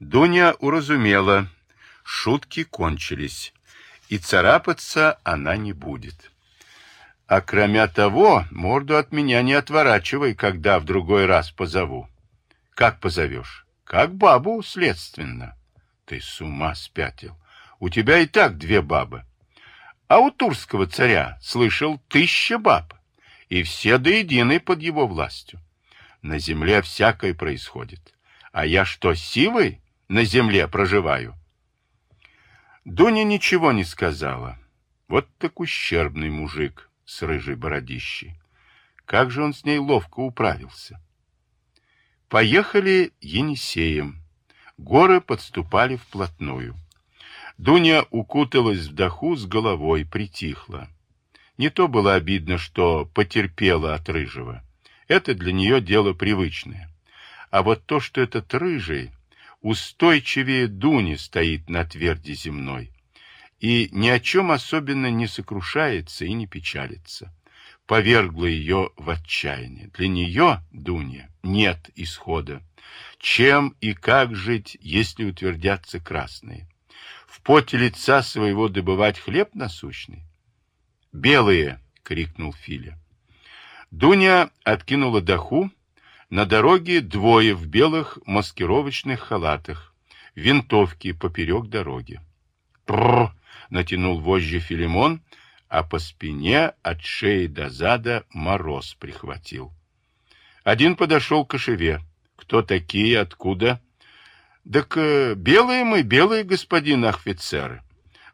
Дуня уразумела, шутки кончились, и царапаться она не будет. А кроме того, морду от меня не отворачивай, когда в другой раз позову. Как позовешь? Как бабу, следственно. Ты с ума спятил. У тебя и так две бабы. А у турского царя, слышал, тысяча баб. И все до единой под его властью. На земле всякое происходит. А я что, силой на земле проживаю? Дуня ничего не сказала. Вот так ущербный мужик с рыжей бородищей. Как же он с ней ловко управился. Поехали Енисеем. Горы подступали вплотную. Дуня укуталась в даху с головой, притихла. Не то было обидно, что потерпела от рыжего. Это для нее дело привычное. А вот то, что этот рыжий устойчивее Дуни стоит на тверди земной и ни о чем особенно не сокрушается и не печалится, повергло ее в отчаяние. Для нее, Дуня, нет исхода. Чем и как жить, если утвердятся красные? В поте лица своего добывать хлеб насущный? «Белые!» — крикнул Филя. Дуня откинула даху. На дороге двое в белых маскировочных халатах. Винтовки поперек дороги. «Прррр!» — натянул вожжи Филимон, а по спине от шеи до зада мороз прихватил. Один подошел к кошеве. «Кто такие? Откуда?» «Так э, белые мы, белые, господин офицеры!»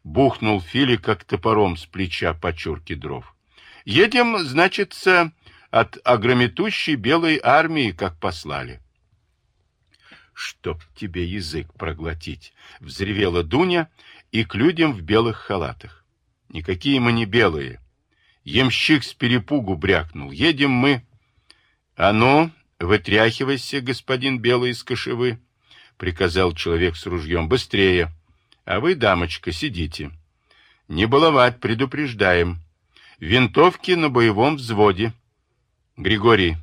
Бухнул Фили, как топором с плеча почурки дров. «Едем, значится, от огрометущей белой армии, как послали. «Чтоб тебе язык проглотить!» — взревела Дуня и к людям в белых халатах. «Никакие мы не белые!» Емщик с перепугу брякнул. «Едем мы!» «А ну, вытряхивайся, господин белый из кошевы!» — приказал человек с ружьем. «Быстрее! А вы, дамочка, сидите!» «Не баловать, предупреждаем!» «Винтовки на боевом взводе!» Григорий,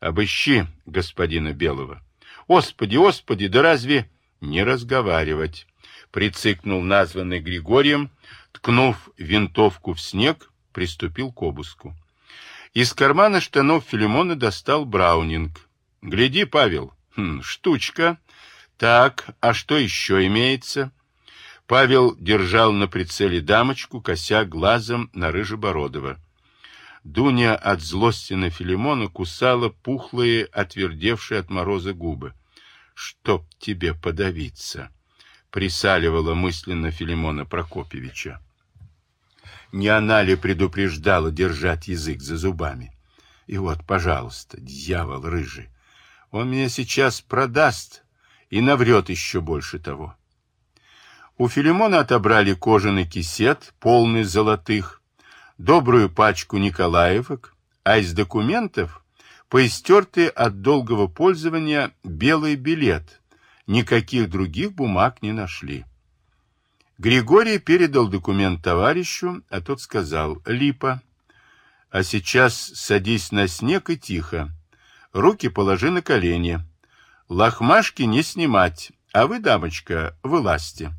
обыщи господина Белого. Господи, господи, да разве не разговаривать? Прицикнул названный Григорием, ткнув винтовку в снег, приступил к обыску. Из кармана штанов Филимона достал Браунинг. Гляди, Павел, хм, штучка. Так, а что еще имеется? Павел держал на прицеле дамочку, кося глазом на Рыжебородова. Дуня от злости на Филимона кусала пухлые, отвердевшие от мороза губы. «Чтоб тебе подавиться!» — присаливала мысленно Филимона Прокопьевича. Не она ли предупреждала держать язык за зубами? И вот, пожалуйста, дьявол рыжий, он меня сейчас продаст и наврет еще больше того. У Филимона отобрали кожаный кисет, полный золотых, добрую пачку Николаевок, а из документов поистертый от долгого пользования белый билет. Никаких других бумаг не нашли. Григорий передал документ товарищу, а тот сказал «Липа». А сейчас садись на снег и тихо. Руки положи на колени. Лохмашки не снимать, а вы, дамочка, вылазьте.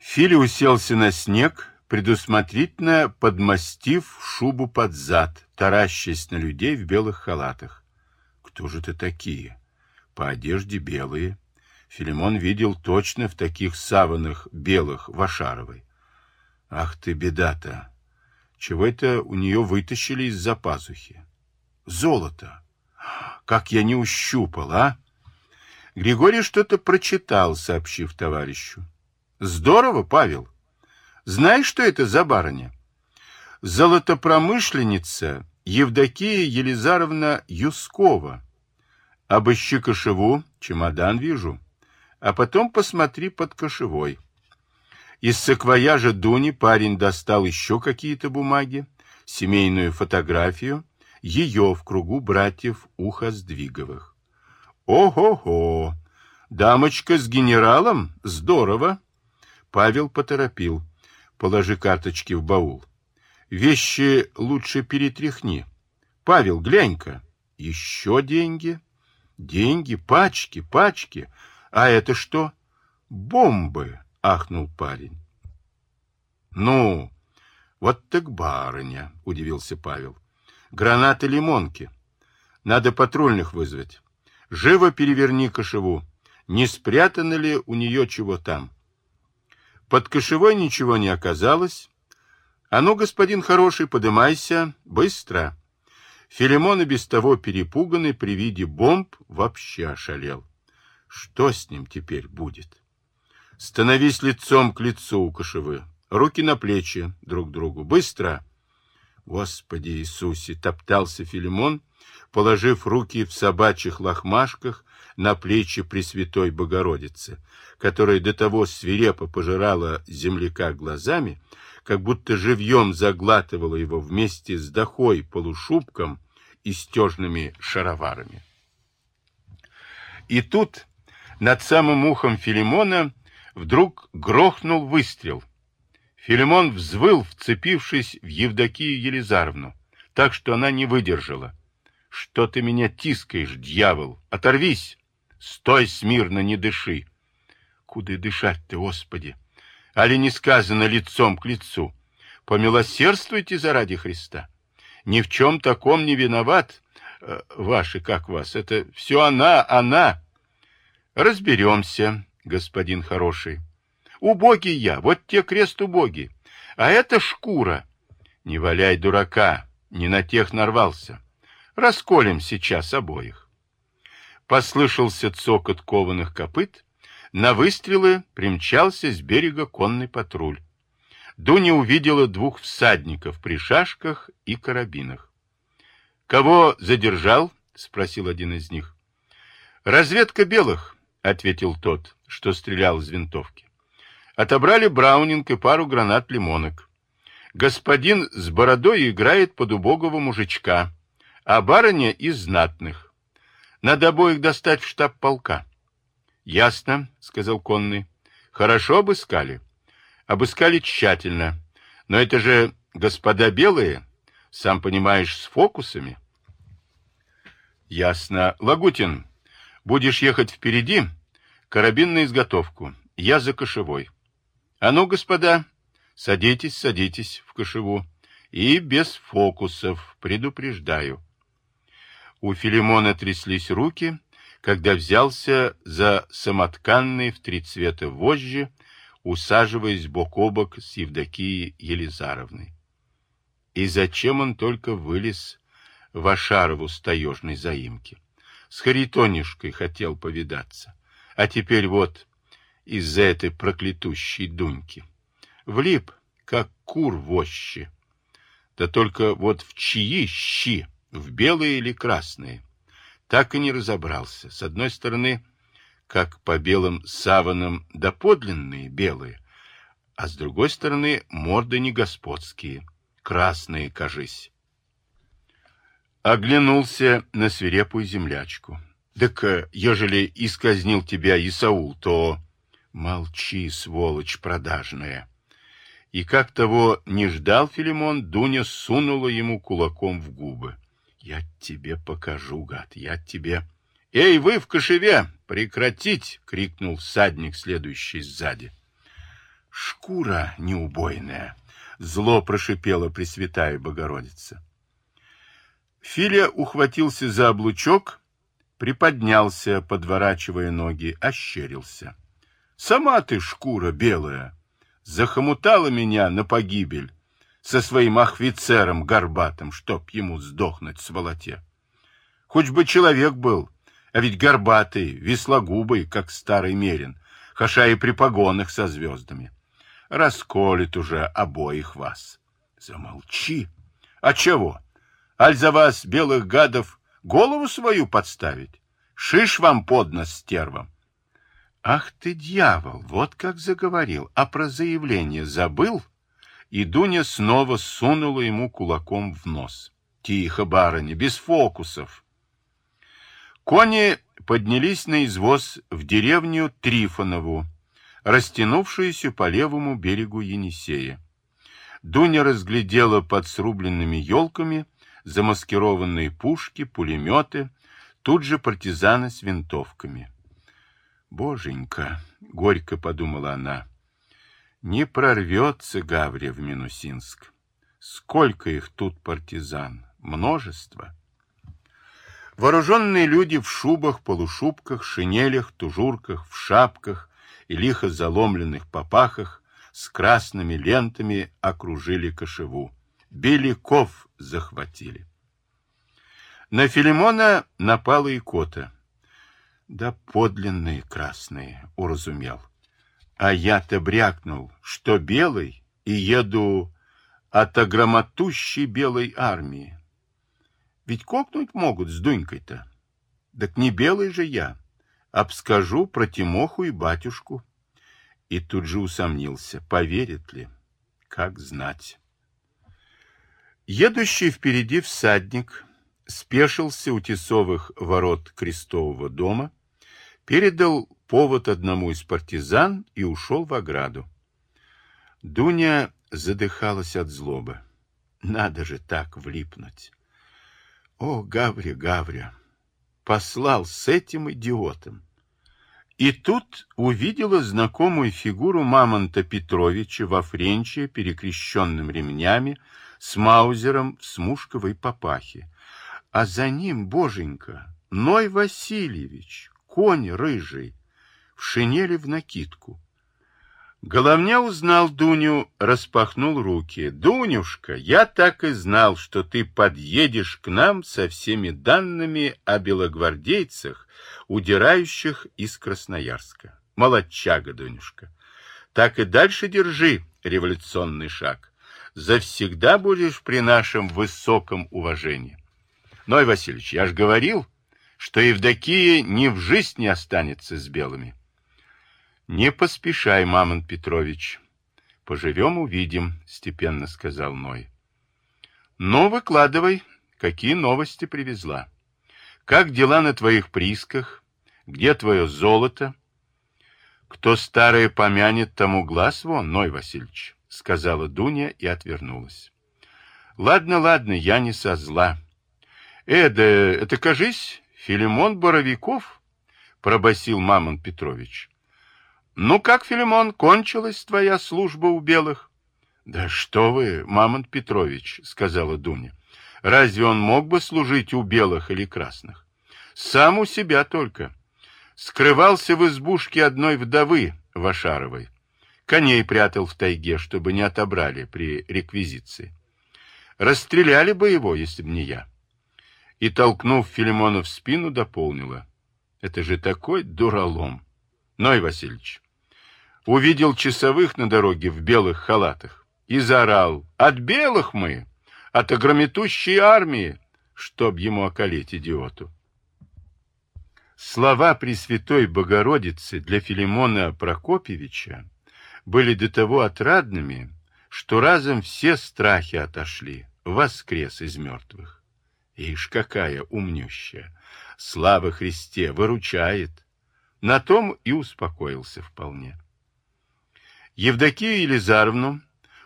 Фили уселся на снег, предусмотрительно подмастив шубу под зад, таращась на людей в белых халатах. Кто же это такие? По одежде белые. Филимон видел точно в таких саванах белых Вашаровой. Ах ты, беда-то! Чего это у нее вытащили из-за пазухи? Золото! Как я не ущупал, а? Григорий что-то прочитал, сообщив товарищу. Здорово, Павел. Знаешь, что это за барыня? Золотопромышленница Евдокия Елизаровна Юскова. Обыщи кошеву, чемодан вижу, а потом посмотри под кошевой. Из саквояжа Дуни парень достал еще какие-то бумаги, семейную фотографию, ее в кругу братьев Уха Сдвиговых. Ого-го! Дамочка с генералом? Здорово! Павел поторопил. Положи карточки в баул. Вещи лучше перетряхни. Павел, глянь-ка. Еще деньги? Деньги, пачки, пачки. А это что? Бомбы, ахнул парень. Ну, вот так барыня, удивился Павел. Гранаты лимонки. Надо патрульных вызвать. Живо переверни кошеву. Не спрятано ли у нее чего там? Под кошевой ничего не оказалось. А ну, господин хороший, подымайся, быстро. Филимон и без того перепуганный при виде бомб вообще ошалел. Что с ним теперь будет? Становись лицом к лицу у кошевы. Руки на плечи друг другу. Быстро! Господи Иисусе! Топтался Филимон, положив руки в собачьих лохмашках на плечи Пресвятой Богородицы, которая до того свирепо пожирала земляка глазами, как будто живьем заглатывала его вместе с дохой полушубком и стежными шароварами. И тут над самым ухом Филимона вдруг грохнул выстрел — Филимон взвыл, вцепившись в Евдокию Елизаровну, так что она не выдержала. — Что ты меня тискаешь, дьявол? Оторвись! Стой смирно, не дыши! — Куда дышать ты, Господи? Али не сказано лицом к лицу? Помилосердствуйте заради Христа. Ни в чем таком не виноват. Э, ваши, как вас, это все она, она. Разберемся, господин хороший. Убогий я, вот те крест убогий. А это шкура. Не валяй дурака, не на тех нарвался. Расколем сейчас обоих. Послышался цокот кованых копыт. На выстрелы примчался с берега конный патруль. Дуня увидела двух всадников при шашках и карабинах. «Кого задержал?» — спросил один из них. «Разведка белых», — ответил тот, что стрелял из винтовки. Отобрали браунинг и пару гранат-лимонок. Господин с бородой играет под убогого мужичка, а барыня из знатных. Надо обоих достать в штаб полка. — Ясно, — сказал конный. — Хорошо обыскали. Обыскали тщательно. Но это же господа белые, сам понимаешь, с фокусами. — Ясно. Лагутин, будешь ехать впереди, карабин на изготовку. Я за кошевой. А ну, господа, садитесь, садитесь в кошеву. И без фокусов, предупреждаю. У Филимона тряслись руки, когда взялся за самотканные в три цвета вожжи, усаживаясь бок о бок с Евдокией Елизаровной. И зачем он только вылез в Ашарову с таежной заимки? С Харитонишкой хотел повидаться. А теперь вот из-за этой проклятущей Дуньки. Влип, как кур в ощи. Да только вот в чьи щи, в белые или красные, так и не разобрался. С одной стороны, как по белым саванам доподлинные белые, а с другой стороны, морды не господские, красные, кажись. Оглянулся на свирепую землячку. Так, ежели исказнил тебя Исаул, то Молчи, сволочь продажная. И как того не ждал Филимон, Дуня сунула ему кулаком в губы. Я тебе покажу, гад, я тебе... Эй, вы в кошеве! Прекратить! крикнул всадник, следующий сзади. Шкура неубойная! Зло прошипела Пресвятая Богородица. Филя ухватился за облучок, приподнялся, подворачивая ноги, ощерился. Сама ты, шкура белая, захомутала меня на погибель со своим офицером горбатым, чтоб ему сдохнуть в сволоте. Хоть бы человек был, а ведь горбатый, веслогубый, как старый мерин, хаша и при погонах со звездами. Расколет уже обоих вас. Замолчи. А чего? Аль за вас, белых гадов, голову свою подставить? Шиш вам под нос стервам. Ах ты, дьявол, вот как заговорил, а про заявление забыл? И Дуня снова сунула ему кулаком в нос. Тихо, барыня, без фокусов. Кони поднялись на извоз в деревню Трифонову, растянувшуюся по левому берегу Енисея. Дуня разглядела под срубленными елками замаскированные пушки, пулеметы, тут же партизаны с винтовками. боженька, — горько подумала она, — не прорвется Гаврия в Минусинск. Сколько их тут партизан? Множество. Вооруженные люди в шубах, полушубках, шинелях, тужурках, в шапках и лихо заломленных попахах с красными лентами окружили кошеву. Беляков захватили. На Филимона напала икота. Да подлинные красные, уразумел. А я-то брякнул, что белый, и еду от огромотущей белой армии. Ведь кокнуть могут с Дунькой-то. Так не белый же я. Обскажу про Тимоху и батюшку. И тут же усомнился, поверит ли. Как знать. Едущий впереди всадник спешился у тесовых ворот крестового дома, передал повод одному из партизан и ушел в ограду. Дуня задыхалась от злобы. Надо же так влипнуть. О, Гавря, Гавря, послал с этим идиотом. И тут увидела знакомую фигуру Мамонта Петровича во френче, перекрещенным ремнями, с маузером в смушковой папахе. А за ним, боженька, Ной Васильевич, конь рыжий, в шинели в накидку. Головня узнал Дуню, распахнул руки. «Дунюшка, я так и знал, что ты подъедешь к нам со всеми данными о белогвардейцах, удирающих из Красноярска. Молодчага, Дунюшка. Так и дальше держи революционный шаг. Завсегда будешь при нашем высоком уважении. Ной Васильевич, я ж говорил, что Евдокия ни в жизнь не останется с белыми. Не поспешай, Мамонт Петрович. Поживем, увидим, степенно сказал Ной. Ну, выкладывай, какие новости привезла. Как дела на твоих приисках? Где твое золото? Кто старое помянет, тому глаз вон, Ной Васильевич, сказала Дуня и отвернулась. Ладно, ладно, я не со зла. Э, да это, кажись, Филимон Боровиков, пробасил Мамонт Петрович. Ну как, Филимон, кончилась твоя служба у белых? Да что вы, Мамонт Петрович, сказала Дуня. Разве он мог бы служить у белых или красных? Сам у себя только. Скрывался в избушке одной вдовы Вашаровой. Коней прятал в тайге, чтобы не отобрали при реквизиции. Расстреляли бы его, если бы не я. И, толкнув Филимона в спину, дополнила. Это же такой дуралом. Ной Васильевич, увидел часовых на дороге в белых халатах и заорал «От белых мы! От огрометущей армии!» чтоб ему околеть идиоту. Слова Пресвятой Богородицы для Филимона Прокопьевича были до того отрадными, что разом все страхи отошли, воскрес из мертвых. Ишь, какая умнющая! Слава Христе! Выручает! На том и успокоился вполне. Евдокию Елизаровну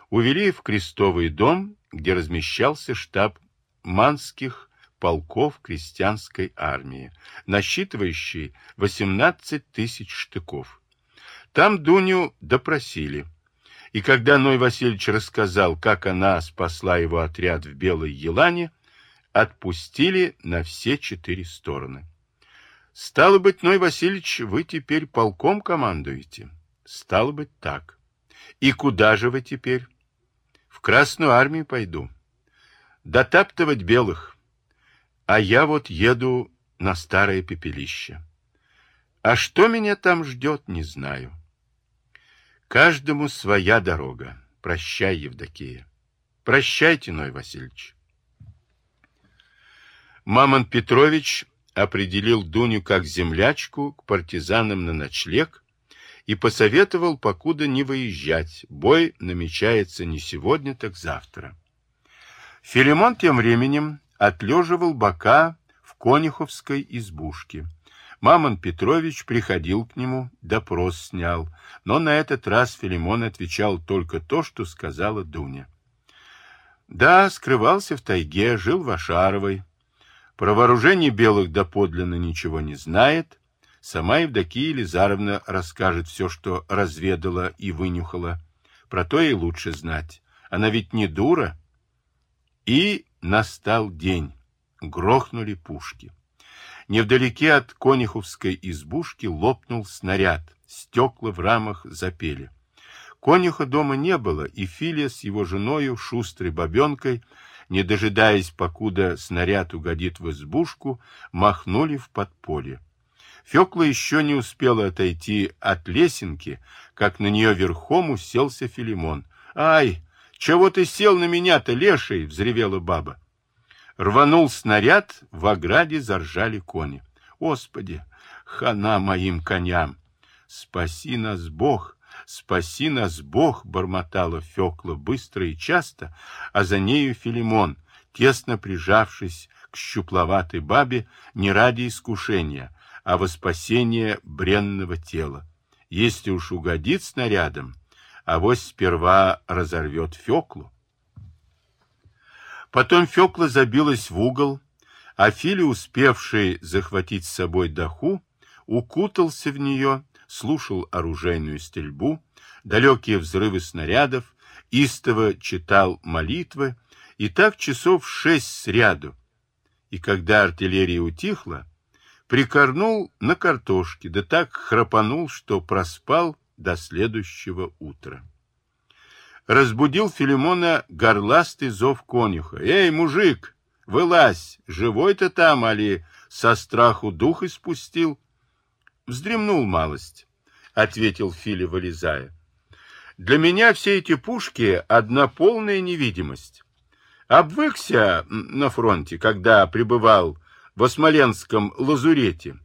увели в крестовый дом, где размещался штаб манских полков крестьянской армии, насчитывающий 18 тысяч штыков. Там Дуню допросили. И когда Ной Васильевич рассказал, как она спасла его отряд в Белой Елане, отпустили на все четыре стороны. «Стало быть, Ной Васильевич, вы теперь полком командуете?» «Стало быть, так». И куда же вы теперь? В Красную армию пойду. Дотаптывать белых. А я вот еду на старое пепелище. А что меня там ждет, не знаю. Каждому своя дорога. Прощай, Евдокия. Прощайте, Ной Васильевич. Мамон Петрович определил Дуню как землячку к партизанам на ночлег и посоветовал покуда не выезжать. Бой намечается не сегодня, так завтра. Филимон тем временем отлеживал бока в конюховской избушке. Мамон Петрович приходил к нему, допрос снял, но на этот раз Филимон отвечал только то, что сказала Дуня. Да, скрывался в тайге, жил в Ашаровой. Про вооружение белых доподлинно ничего не знает, Сама Евдокия Елизаровна расскажет все, что разведала и вынюхала. Про то и лучше знать. Она ведь не дура. И настал день. Грохнули пушки. Невдалеке от конюховской избушки лопнул снаряд. Стекла в рамах запели. Конюха дома не было, и Филия с его женою, шустрой бабенкой, не дожидаясь, покуда снаряд угодит в избушку, махнули в подполье. Фекла еще не успела отойти от лесенки, как на нее верхом уселся Филимон. «Ай, чего ты сел на меня-то, леший?» — взревела баба. Рванул снаряд, в ограде заржали кони. «Господи, хана моим коням! Спаси нас, Бог!» «Спаси нас, Бог!» — бормотала Фекла быстро и часто, а за нею Филимон, тесно прижавшись к щупловатой бабе не ради искушения, а во спасение бренного тела. Если уж угодит снарядом, авось сперва разорвет Феклу. Потом Фекла забилась в угол, а Фили, успевший захватить с собой даху, укутался в нее, слушал оружейную стрельбу, далекие взрывы снарядов, истово читал молитвы, и так часов шесть сряду. И когда артиллерия утихла, прикорнул на картошке, да так храпанул, что проспал до следующего утра. Разбудил Филимона горластый зов конюха. «Эй, мужик, вылазь! Живой-то там, али со страху дух испустил?» «Вздремнул малость», — ответил Фили, вылезая. «Для меня все эти пушки — одна полная невидимость. Обвыкся на фронте, когда пребывал во Смоленском лазурете.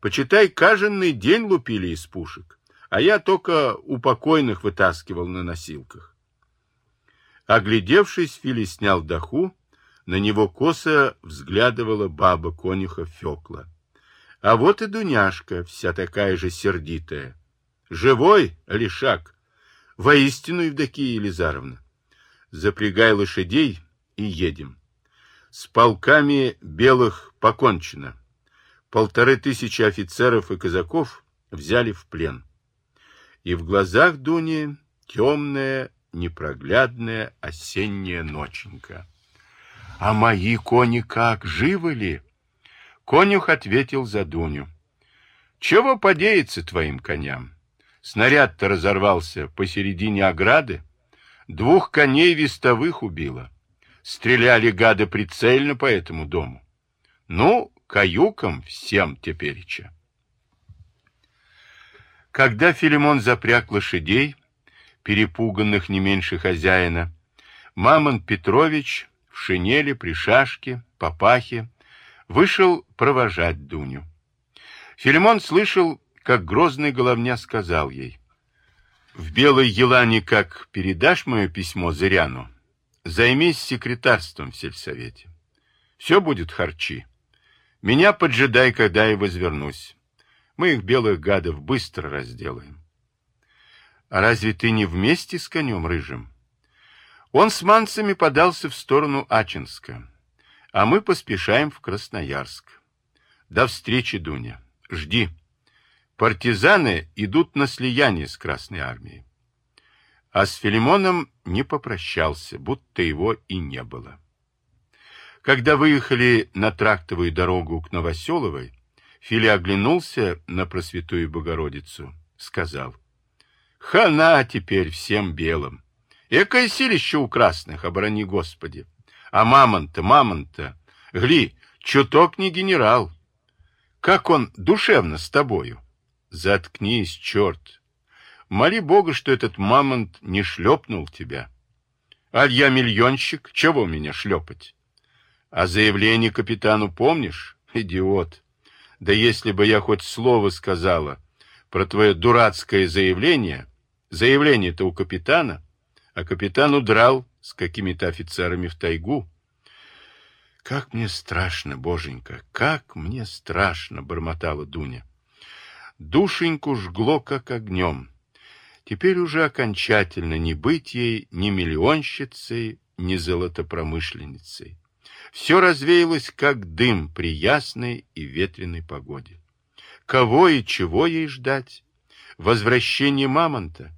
Почитай, каждый день лупили из пушек, а я только у покойных вытаскивал на носилках. Оглядевшись, Фили снял даху, на него косо взглядывала баба конюха Фекла. А вот и Дуняшка, вся такая же сердитая. Живой, Лишак? Воистину, Евдокия Елизаровна. Запрягай лошадей и едем. С полками белых покончено. Полторы тысячи офицеров и казаков взяли в плен. И в глазах Дуни темная, непроглядная осенняя ноченька. — А мои кони как, живы ли? Конюх ответил за Дуню. — Чего подеется твоим коням? Снаряд-то разорвался посередине ограды. Двух коней вестовых убило. Стреляли гады прицельно по этому дому. Ну, каюкам всем тепереча. Когда Филимон запряг лошадей, перепуганных не меньше хозяина, Мамон Петрович в шинели, при шашке, папахе, вышел провожать Дуню. Филимон слышал, как грозный головня сказал ей, «В Белой Елане как передашь мое письмо Зыряну, Займись секретарством в сельсовете. Все будет харчи. Меня поджидай, когда я возвернусь. Мы их белых гадов быстро разделаем. А разве ты не вместе с конем рыжим? Он с манцами подался в сторону Ачинска, а мы поспешаем в Красноярск. До встречи, Дуня. Жди. Партизаны идут на слияние с Красной армией а с Филимоном не попрощался, будто его и не было. Когда выехали на трактовую дорогу к Новоселовой, Фили оглянулся на Просвятую Богородицу, сказал, «Хана теперь всем белым! Экое силище у красных, оборони Господи! А мамонта, мамонта, гли, чуток не генерал! Как он душевно с тобою! Заткнись, черт! Моли Бога, что этот мамонт не шлепнул тебя. Аль я миллионщик, чего меня шлепать? А заявление капитану помнишь? Идиот. Да если бы я хоть слово сказала про твое дурацкое заявление, заявление-то у капитана, а капитан удрал с какими-то офицерами в тайгу. Как мне страшно, боженька, как мне страшно, бормотала Дуня. Душеньку жгло, как огнем. Теперь уже окончательно не быть ей ни миллионщицей, ни золотопромышленницей. Все развеялось, как дым при ясной и ветреной погоде. Кого и чего ей ждать? Возвращение мамонта?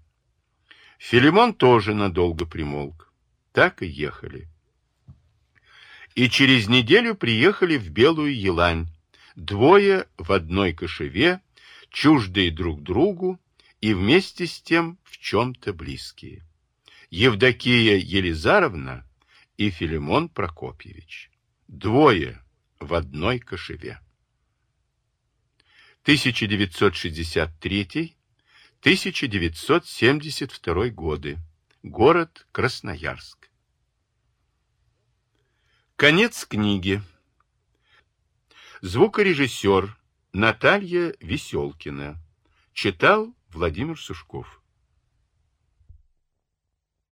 Филимон тоже надолго примолк. Так и ехали. И через неделю приехали в Белую Елань. Двое в одной кошеве, чуждые друг другу и вместе с тем в чем-то близкие. Евдокия Елизаровна и Филимон Прокопьевич. Двое в одной кошеве. 1963-1972 годы. Город Красноярск. Конец книги. Звукорежиссер Наталья Веселкина. Читал Владимир Сушков.